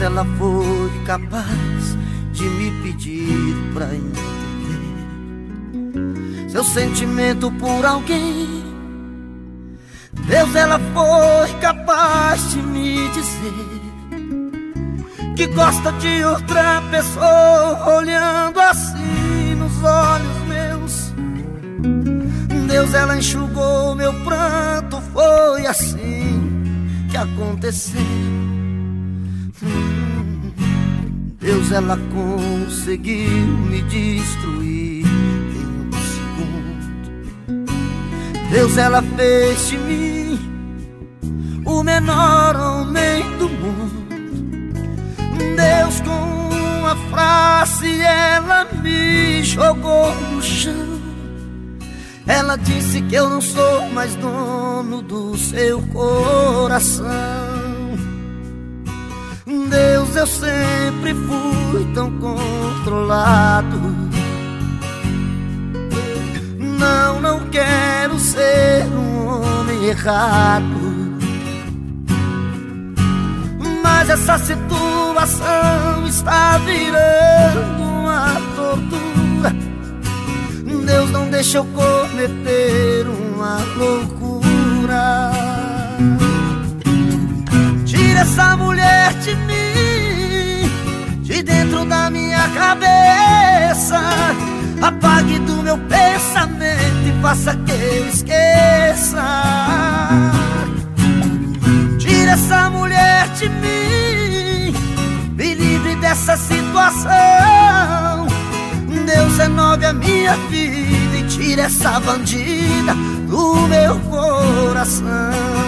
ela foi capaz de me pedir pra entender seu sentimento por alguém. Deus, ela foi capaz de me dizer que gosta de outra pessoa olhando assim nos olhos meus. Deus, ela enxugou meu pranto, foi assim que aconteceu. Deus, ela conseguiu me destruir em um segundo. Deus, ela fez de mim o menor homem do mundo. Deus com uma frase ela me jogou no chão. Ela disse que eu não sou mais dono do seu coração. Eu sempre fui tão controlado. Não, não quero ser um homem errado. Mas essa situação está virando uma tortura. Deus não deixa eu cometer uma loucura. Minha cabeça. Apague do meu pensamento e faça que eu esqueça. Tira essa mulher de mim, me livre dessa situação. Deus renove a minha vida e tire essa bandida do meu coração.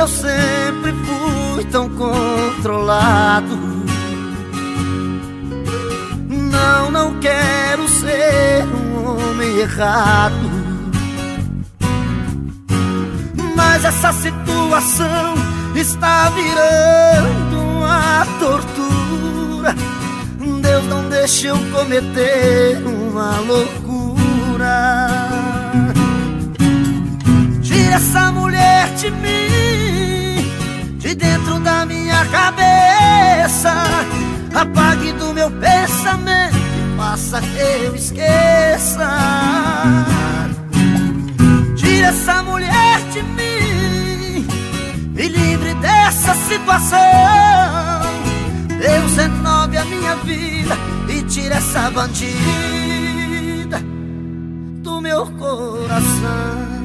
Eu sempre fui tão controlado. Não, não quero ser um homem errado. Mas essa situação está virando uma tortura. Deus não deixa eu cometer uma loucura. Tira essa mulher de mim, dentro da minha cabeça. Apague do meu pensamento faça que eu esqueça. Tira essa mulher de mim, me livre dessa situação. Deus renove a minha vida e tira essa bandida do meu coração.